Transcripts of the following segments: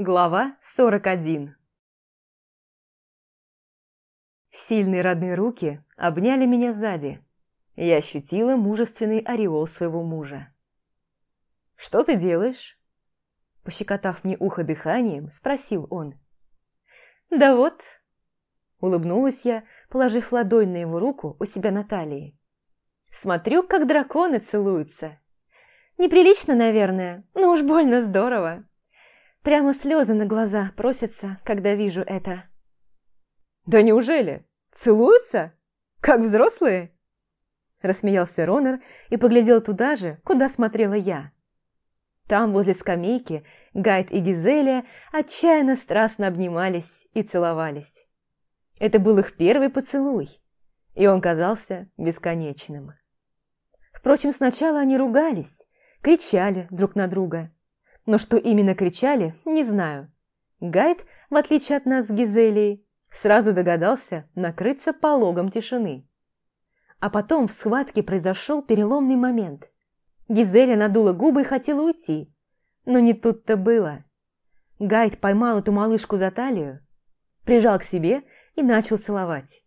Глава 41 Сильные родные руки обняли меня сзади. Я ощутила мужественный ореол своего мужа. «Что ты делаешь?» Пощекотав мне ухо дыханием, спросил он. «Да вот». Улыбнулась я, положив ладонь на его руку у себя на талии. «Смотрю, как драконы целуются. Неприлично, наверное, но уж больно здорово». Прямо слезы на глаза просятся, когда вижу это. «Да неужели? Целуются? Как взрослые?» Рассмеялся Ронер и поглядел туда же, куда смотрела я. Там, возле скамейки, Гайд и Гизелия отчаянно страстно обнимались и целовались. Это был их первый поцелуй, и он казался бесконечным. Впрочем, сначала они ругались, кричали друг на друга – но что именно кричали, не знаю. Гайд, в отличие от нас с Гизелей, сразу догадался накрыться пологом тишины. А потом в схватке произошел переломный момент. Гизеля надула губы и хотела уйти. Но не тут-то было. Гайд поймал эту малышку за талию, прижал к себе и начал целовать.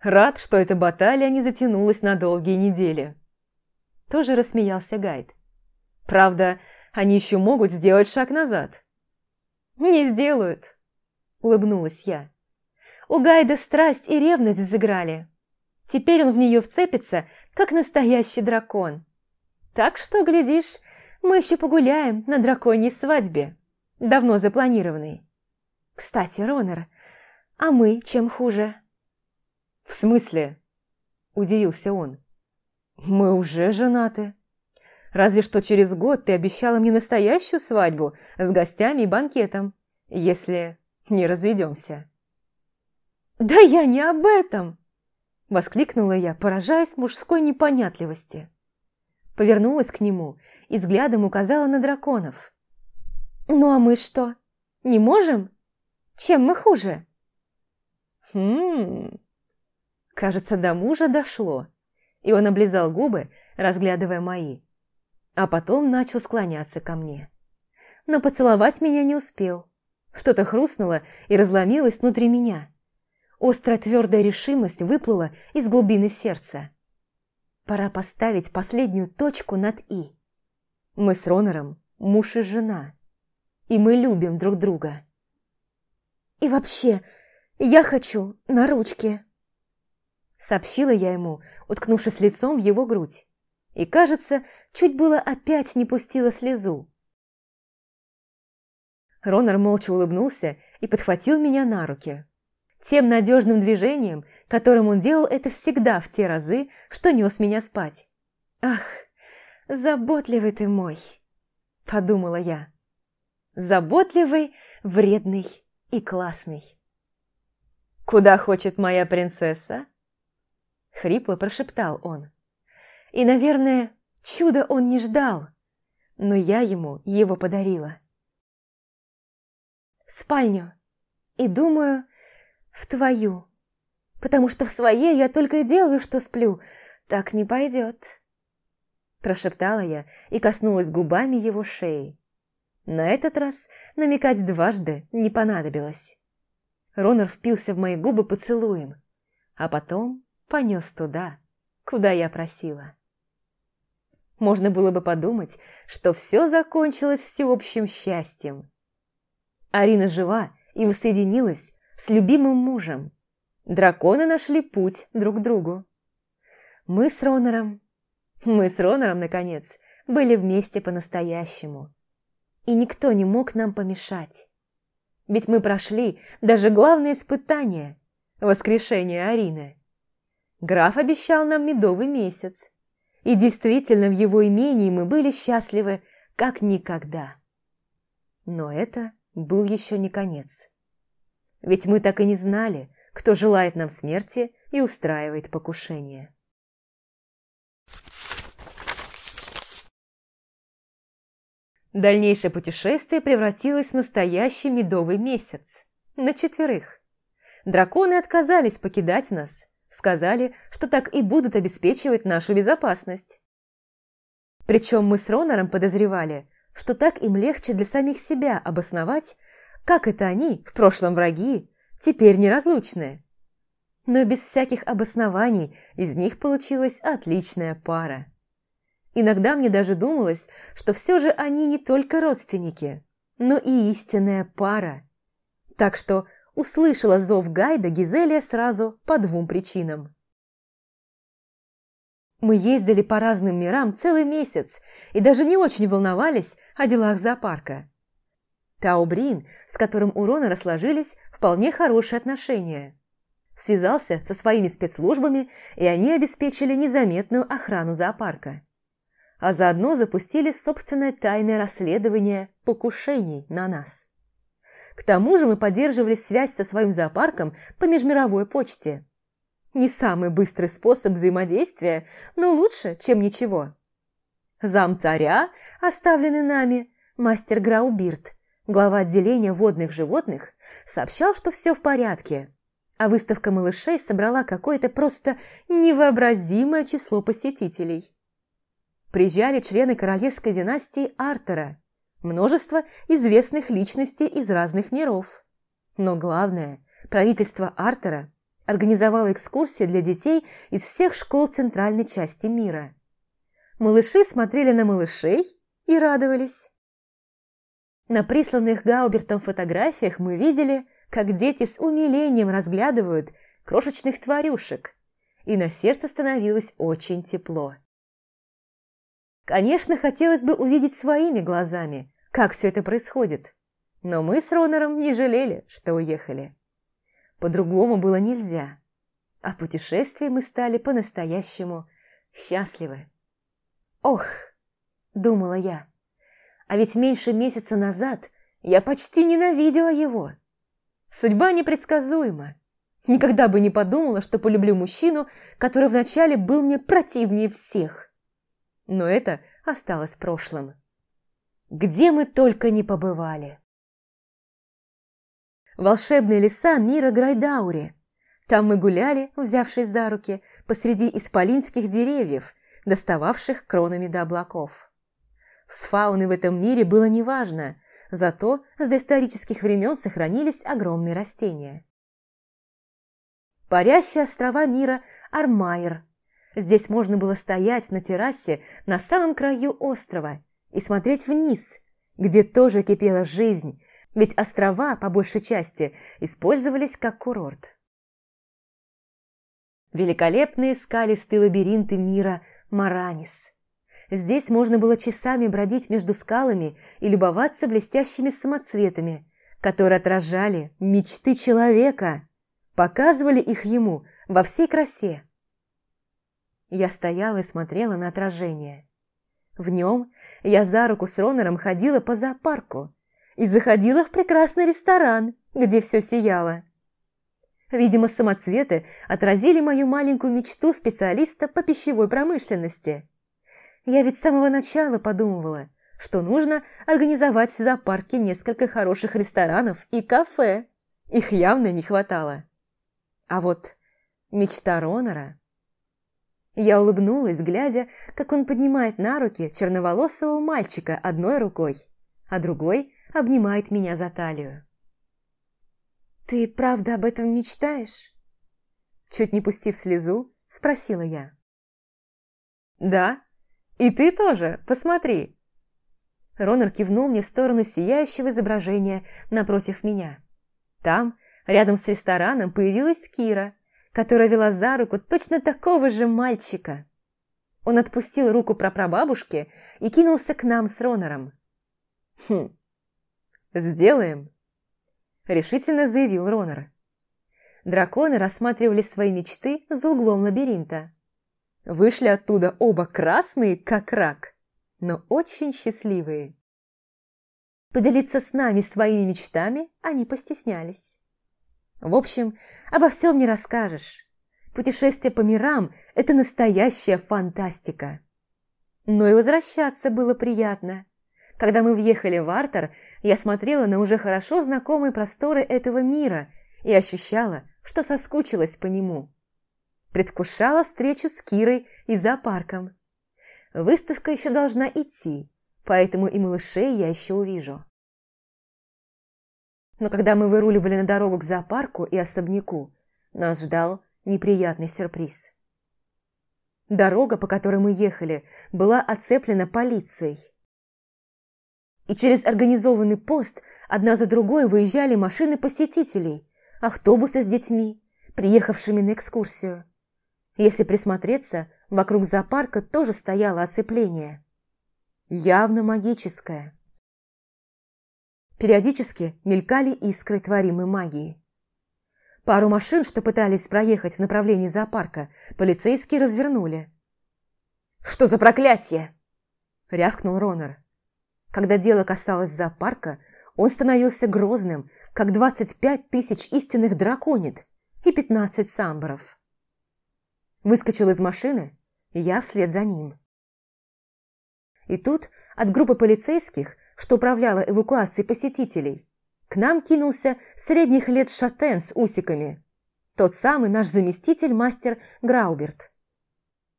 «Рад, что эта баталия не затянулась на долгие недели», – тоже рассмеялся Гайд. «Правда, они еще могут сделать шаг назад». «Не сделают», – улыбнулась я. У Гайда страсть и ревность взыграли. Теперь он в нее вцепится, как настоящий дракон. Так что, глядишь, мы еще погуляем на драконьей свадьбе, давно запланированной. Кстати, Ронер, а мы чем хуже? В смысле? Удивился он. Мы уже женаты. Разве что через год ты обещала мне настоящую свадьбу с гостями и банкетом, если не разведемся». «Да я не об этом!» – воскликнула я, поражаясь мужской непонятливости. Повернулась к нему и взглядом указала на драконов. «Ну а мы что, не можем? Чем мы хуже?» «Хм...» Кажется, до мужа дошло, и он облизал губы, разглядывая мои а потом начал склоняться ко мне. Но поцеловать меня не успел. Что-то хрустнуло и разломилось внутри меня. Острая твердая решимость выплыла из глубины сердца. Пора поставить последнюю точку над «и». Мы с Ронором муж и жена, и мы любим друг друга. «И вообще, я хочу на ручке», — сообщила я ему, уткнувшись лицом в его грудь и, кажется, чуть было опять не пустила слезу. Ронар молча улыбнулся и подхватил меня на руки. Тем надежным движением, которым он делал это всегда в те разы, что нес меня спать. «Ах, заботливый ты мой!» – подумала я. «Заботливый, вредный и классный». «Куда хочет моя принцесса?» – хрипло прошептал он. И, наверное, чудо он не ждал, но я ему его подарила. В спальню. И думаю, в твою. Потому что в своей я только и делаю, что сплю. Так не пойдет. Прошептала я и коснулась губами его шеи. На этот раз намекать дважды не понадобилось. Ронор впился в мои губы поцелуем, а потом понес туда, куда я просила. Можно было бы подумать, что все закончилось всеобщим счастьем. Арина жива и воссоединилась с любимым мужем. Драконы нашли путь друг к другу. Мы с Ронором... Мы с Ронором, наконец, были вместе по-настоящему. И никто не мог нам помешать. Ведь мы прошли даже главное испытание – воскрешение Арины. Граф обещал нам медовый месяц, и действительно, в его имении мы были счастливы, как никогда. Но это был еще не конец. Ведь мы так и не знали, кто желает нам смерти и устраивает покушение. Дальнейшее путешествие превратилось в настоящий медовый месяц. На четверых. Драконы отказались покидать нас, сказали, что так и будут обеспечивать нашу безопасность. Причем мы с Ронором подозревали, что так им легче для самих себя обосновать, как это они, в прошлом враги, теперь неразлучные. Но без всяких обоснований из них получилась отличная пара. Иногда мне даже думалось, что все же они не только родственники, но и истинная пара. Так что услышала зов Гайда Гизелия сразу по двум причинам. Мы ездили по разным мирам целый месяц и даже не очень волновались о делах зоопарка. Таубрин, с которым у Рона расложились вполне хорошие отношения. Связался со своими спецслужбами, и они обеспечили незаметную охрану зоопарка. А заодно запустили собственное тайное расследование покушений на нас. К тому же мы поддерживали связь со своим зоопарком по межмировой почте. Не самый быстрый способ взаимодействия, но лучше, чем ничего. Зам царя, оставленный нами, мастер Граубирт, глава отделения водных животных, сообщал, что все в порядке. А выставка малышей собрала какое-то просто невообразимое число посетителей. Приезжали члены королевской династии Артера – множество известных личностей из разных миров. Но главное, правительство Артера организовало экскурсии для детей из всех школ центральной части мира. Малыши смотрели на малышей и радовались. На присланных Гаубертом фотографиях мы видели, как дети с умилением разглядывают крошечных тварюшек, и на сердце становилось очень тепло. Конечно, хотелось бы увидеть своими глазами, как все это происходит. Но мы с Ронором не жалели, что уехали. По-другому было нельзя. А О путешествии мы стали по-настоящему счастливы. «Ох!» – думала я. «А ведь меньше месяца назад я почти ненавидела его. Судьба непредсказуема. Никогда бы не подумала, что полюблю мужчину, который вначале был мне противнее всех. Но это осталось прошлым» где мы только не побывали. Волшебные леса Нира Грайдаури. Там мы гуляли, взявшись за руки, посреди исполинских деревьев, достававших кронами до облаков. С фауны в этом мире было неважно, зато с доисторических времен сохранились огромные растения. Парящие острова мира Армайр. Здесь можно было стоять на террасе на самом краю острова – и смотреть вниз, где тоже кипела жизнь, ведь острова, по большей части, использовались как курорт. Великолепные скалистые лабиринты мира Маранис. Здесь можно было часами бродить между скалами и любоваться блестящими самоцветами, которые отражали мечты человека, показывали их ему во всей красе. Я стояла и смотрела на отражение – в нем я за руку с Ронером ходила по зоопарку и заходила в прекрасный ресторан, где все сияло. Видимо, самоцветы отразили мою маленькую мечту специалиста по пищевой промышленности. Я ведь с самого начала подумывала, что нужно организовать в зоопарке несколько хороших ресторанов и кафе. Их явно не хватало. А вот мечта Ронора... Я улыбнулась, глядя, как он поднимает на руки черноволосого мальчика одной рукой, а другой обнимает меня за талию. «Ты правда об этом мечтаешь?» Чуть не пустив слезу, спросила я. «Да, и ты тоже, посмотри!» Ронар кивнул мне в сторону сияющего изображения напротив меня. Там, рядом с рестораном, появилась Кира – которая вела за руку точно такого же мальчика. Он отпустил руку прапрабабушки и кинулся к нам с Ронором. «Хм, сделаем», – решительно заявил Ронор. Драконы рассматривали свои мечты за углом лабиринта. Вышли оттуда оба красные, как рак, но очень счастливые. Поделиться с нами своими мечтами они постеснялись. В общем, обо всем не расскажешь. Путешествие по мирам – это настоящая фантастика. Но и возвращаться было приятно. Когда мы въехали в Артер, я смотрела на уже хорошо знакомые просторы этого мира и ощущала, что соскучилась по нему. Предвкушала встречу с Кирой и зоопарком. Выставка еще должна идти, поэтому и малышей я еще увижу. Но когда мы выруливали на дорогу к зоопарку и особняку, нас ждал неприятный сюрприз. Дорога, по которой мы ехали, была оцеплена полицией. И через организованный пост одна за другой выезжали машины посетителей, автобусы с детьми, приехавшими на экскурсию. Если присмотреться, вокруг зоопарка тоже стояло оцепление. Явно магическое. Периодически мелькали искры творимой магии. Пару машин, что пытались проехать в направлении зоопарка, полицейские развернули. «Что за проклятие?» – рявкнул Ронер. Когда дело касалось зоопарка, он становился грозным, как 25 тысяч истинных драконит и 15 самборов. Выскочил из машины, и я вслед за ним. И тут от группы полицейских что управляла эвакуацией посетителей. К нам кинулся средних лет шатен с усиками. Тот самый наш заместитель мастер Грауберт.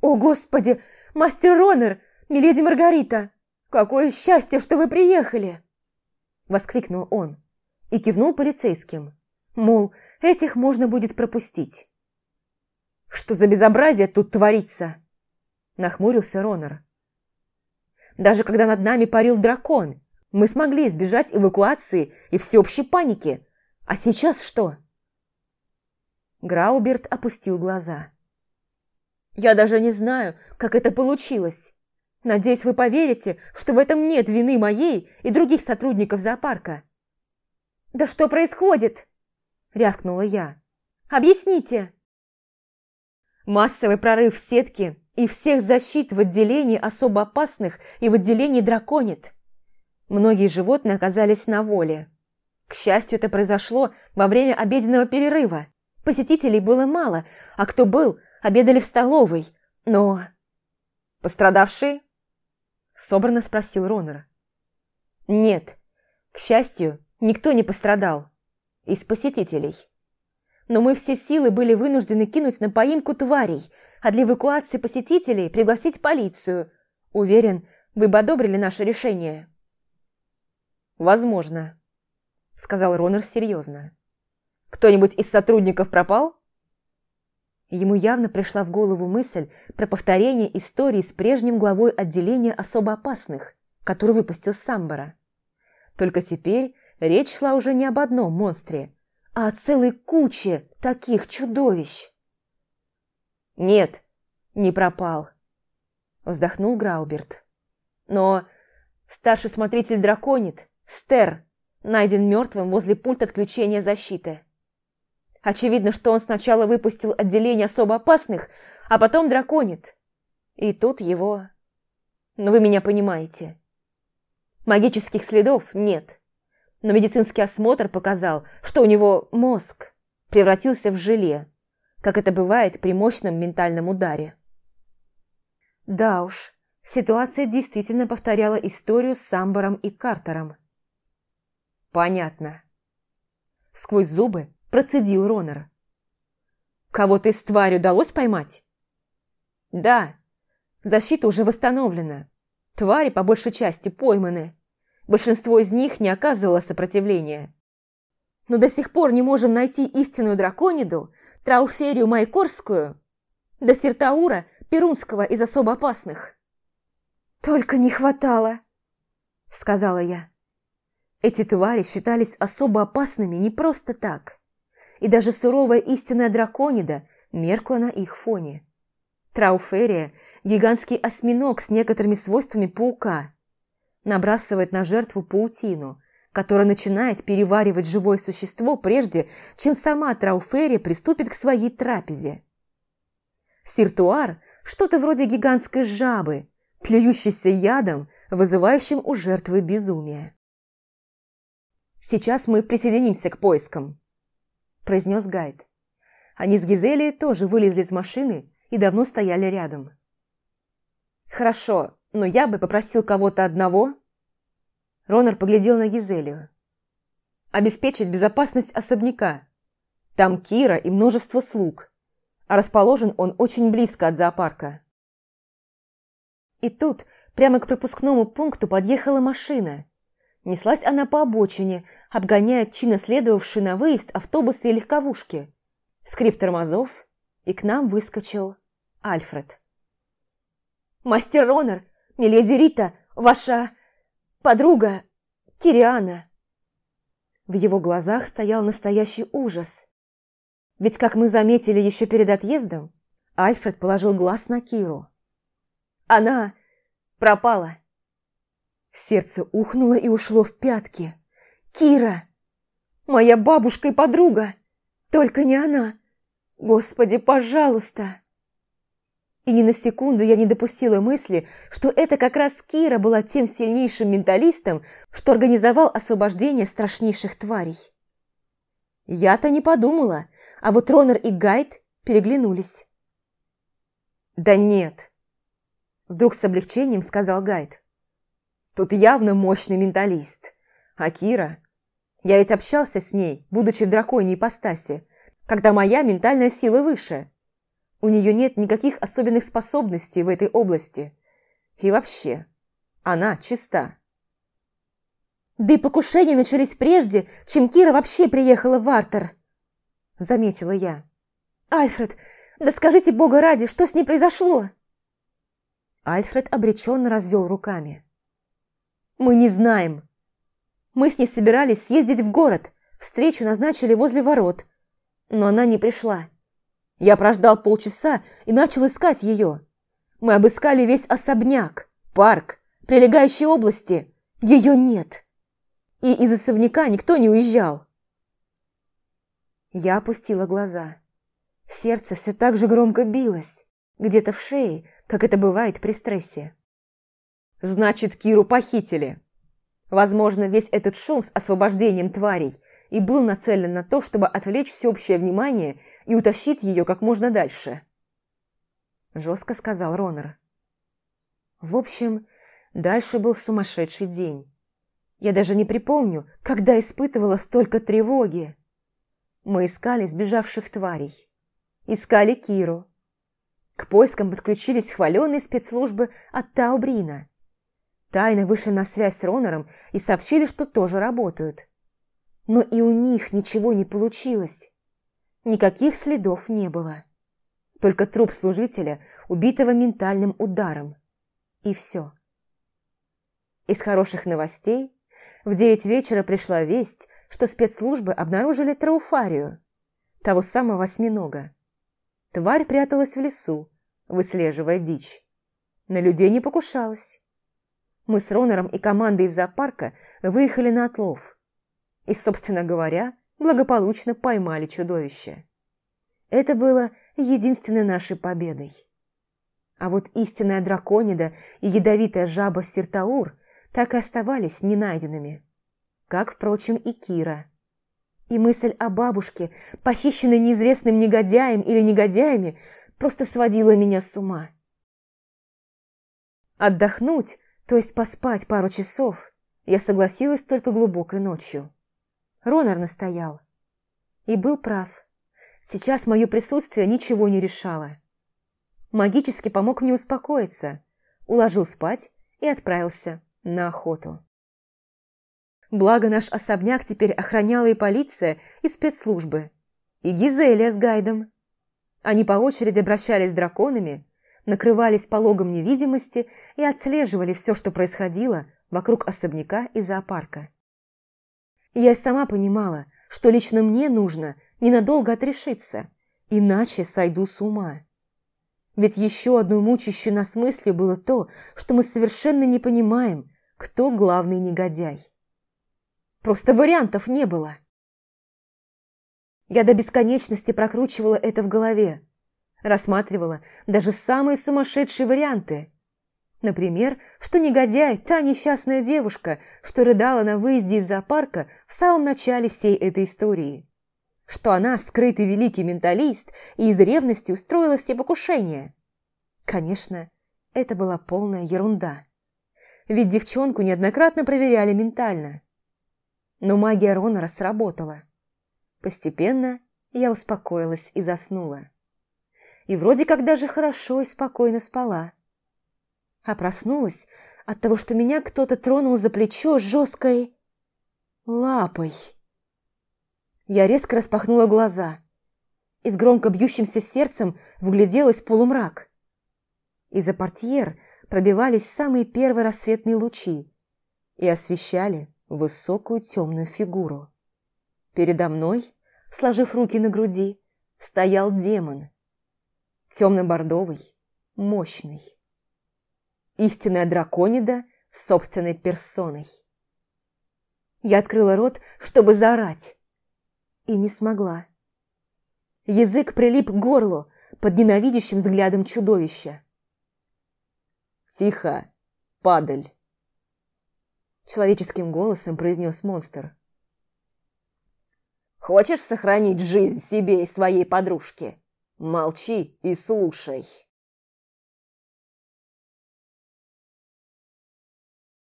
«О, Господи! Мастер Ронер! Миледи Маргарита! Какое счастье, что вы приехали!» Воскликнул он и кивнул полицейским. Мол, этих можно будет пропустить. «Что за безобразие тут творится?» Нахмурился Ронер даже когда над нами парил дракон. Мы смогли избежать эвакуации и всеобщей паники. А сейчас что?» Грауберт опустил глаза. «Я даже не знаю, как это получилось. Надеюсь, вы поверите, что в этом нет вины моей и других сотрудников зоопарка». «Да что происходит?» – рявкнула я. «Объясните!» Массовый прорыв сетки и всех защит в отделении особо опасных и в отделении драконит. Многие животные оказались на воле. К счастью, это произошло во время обеденного перерыва. Посетителей было мало, а кто был, обедали в столовой. Но... «Пострадавшие?» – собрано спросил Ронер. «Нет. К счастью, никто не пострадал. Из посетителей» но мы все силы были вынуждены кинуть на поимку тварей, а для эвакуации посетителей пригласить полицию. Уверен, вы бы одобрили наше решение». «Возможно», — сказал Ронер серьезно. «Кто-нибудь из сотрудников пропал?» Ему явно пришла в голову мысль про повторение истории с прежним главой отделения особо опасных, который выпустил Самбара. Только теперь речь шла уже не об одном монстре – а целой куче таких чудовищ. «Нет, не пропал», – вздохнул Грауберт. «Но старший смотритель драконит, Стер, найден мертвым возле пульта отключения защиты. Очевидно, что он сначала выпустил отделение особо опасных, а потом драконит. И тут его... Ну, вы меня понимаете. Магических следов нет но медицинский осмотр показал, что у него мозг превратился в желе, как это бывает при мощном ментальном ударе. Да уж, ситуация действительно повторяла историю с Самбором и Картером. Понятно. Сквозь зубы процедил Ронер. Кого-то из твари удалось поймать? Да, защита уже восстановлена. Твари по большей части пойманы. Большинство из них не оказывало сопротивления. Но до сих пор не можем найти истинную дракониду, Трауферию Майкорскую, до Сертаура Перумского из особо опасных. «Только не хватало», — сказала я. Эти твари считались особо опасными не просто так. И даже суровая истинная драконида меркла на их фоне. Трауферия – гигантский осьминог с некоторыми свойствами паука, набрасывает на жертву паутину, которая начинает переваривать живое существо прежде, чем сама Трауферия приступит к своей трапезе. Сиртуар – что-то вроде гигантской жабы, плюющейся ядом, вызывающим у жертвы безумие. «Сейчас мы присоединимся к поискам», – произнес гайд. Они с Гизели тоже вылезли из машины и давно стояли рядом. «Хорошо, но я бы попросил кого-то одного Ронар поглядел на Гизелию. А «Обеспечить безопасность особняка. Там Кира и множество слуг. А расположен он очень близко от зоопарка». И тут прямо к пропускному пункту подъехала машина. Неслась она по обочине, обгоняя чинно следовавший на выезд автобусы и легковушки. Скрип тормозов, и к нам выскочил Альфред. «Мастер Ронар, миледи Рита, ваша...» Подруга! Кириана!» В его глазах стоял настоящий ужас. Ведь, как мы заметили еще перед отъездом, Альфред положил глаз на Киру. «Она пропала!» Сердце ухнуло и ушло в пятки. «Кира! Моя бабушка и подруга! Только не она! Господи, пожалуйста!» И ни на секунду я не допустила мысли, что это как раз Кира была тем сильнейшим менталистом, что организовал освобождение страшнейших тварей. Я-то не подумала, а вот Ронер и Гайд переглянулись. «Да нет», – вдруг с облегчением сказал Гайд. «Тут явно мощный менталист. А Кира? Я ведь общался с ней, будучи в драконьей ипостаси, когда моя ментальная сила выше». У нее нет никаких особенных способностей в этой области. И вообще, она чиста. Да и покушения начались прежде, чем Кира вообще приехала в Артер, заметила я. Альфред, да скажите бога ради, что с ней произошло? Альфред обреченно развел руками. Мы не знаем. Мы с ней собирались съездить в город. Встречу назначили возле ворот. Но она не пришла. Я прождал полчаса и начал искать ее. Мы обыскали весь особняк, парк, прилегающие области. Ее нет. И из особняка никто не уезжал. Я опустила глаза. Сердце все так же громко билось, где-то в шее, как это бывает при стрессе. «Значит, Киру похитили», Возможно, весь этот шум с освобождением тварей и был нацелен на то, чтобы отвлечь всеобщее внимание и утащить ее как можно дальше. Жестко сказал Ронер. В общем, дальше был сумасшедший день. Я даже не припомню, когда испытывала столько тревоги. Мы искали сбежавших тварей. Искали Киру. К поискам подключились хваленные спецслужбы от Таубрина – Тайно вышли на связь с Ронором и сообщили, что тоже работают. Но и у них ничего не получилось. Никаких следов не было. Только труп служителя, убитого ментальным ударом. И все. Из хороших новостей в девять вечера пришла весть, что спецслужбы обнаружили трауфарию, того самого осьминога. Тварь пряталась в лесу, выслеживая дичь. На людей не покушалась. Мы с Ронором и командой из зоопарка выехали на отлов. И, собственно говоря, благополучно поймали чудовище. Это было единственной нашей победой. А вот истинная драконида и ядовитая жаба Сиртаур так и оставались ненайденными. Как, впрочем, и Кира. И мысль о бабушке, похищенной неизвестным негодяем или негодяями, просто сводила меня с ума. Отдохнуть, то есть поспать пару часов, я согласилась только глубокой ночью. Ронар настоял. И был прав. Сейчас мое присутствие ничего не решало. Магически помог мне успокоиться, уложил спать и отправился на охоту. Благо наш особняк теперь охраняла и полиция, и спецслужбы, и Гизелия с гайдом. Они по очереди обращались с драконами накрывались пологом невидимости и отслеживали все, что происходило вокруг особняка и зоопарка. Я сама понимала, что лично мне нужно ненадолго отрешиться, иначе сойду с ума. Ведь еще одной мучащей нас мыслью было то, что мы совершенно не понимаем, кто главный негодяй. Просто вариантов не было. Я до бесконечности прокручивала это в голове, рассматривала даже самые сумасшедшие варианты. Например, что негодяй, та несчастная девушка, что рыдала на выезде из зоопарка в самом начале всей этой истории. Что она, скрытый великий менталист, и из ревности устроила все покушения. Конечно, это была полная ерунда. Ведь девчонку неоднократно проверяли ментально. Но магия Ронора сработала. Постепенно я успокоилась и заснула и вроде как даже хорошо и спокойно спала. А проснулась от того, что меня кто-то тронул за плечо жесткой лапой. Я резко распахнула глаза и с громко бьющимся сердцем вгляделась в полумрак. Из-за портьер пробивались самые первые рассветные лучи и освещали высокую темную фигуру. Передо мной, сложив руки на груди, стоял демон – темно-бордовый, мощный. Истинная драконида собственной персоной. Я открыла рот, чтобы заорать, и не смогла. Язык прилип к горлу под ненавидящим взглядом чудовища. «Тихо, падаль!» Человеческим голосом произнес монстр. «Хочешь сохранить жизнь себе и своей подружке?» Молчи и слушай.